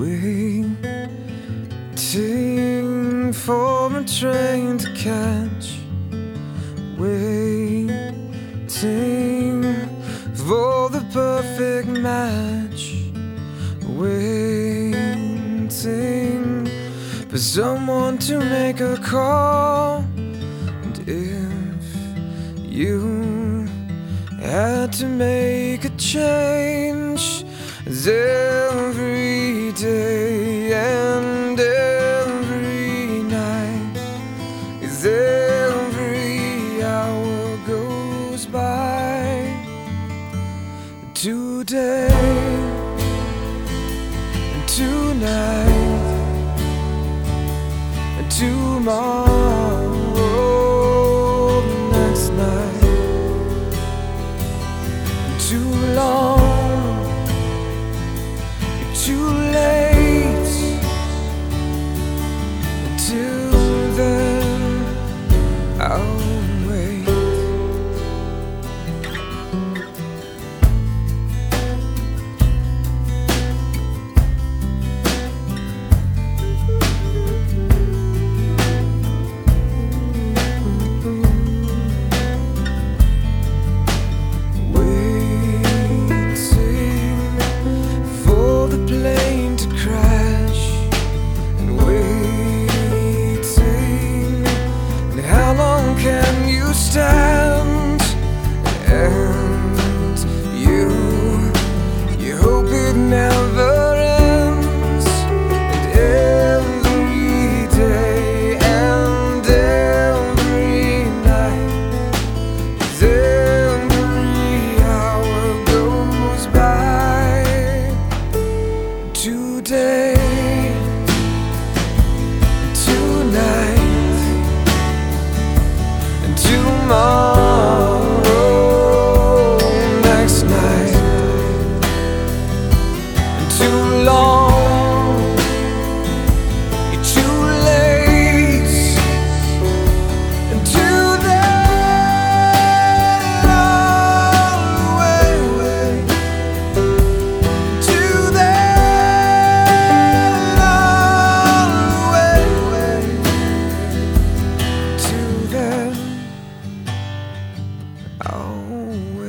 Waiting for a train to catch. Waiting for the perfect match. Waiting for someone to make a call. And if you had to make a change, every day and every night, as every hour goes by, today and tonight and tomorrow, next night, too long, Oh.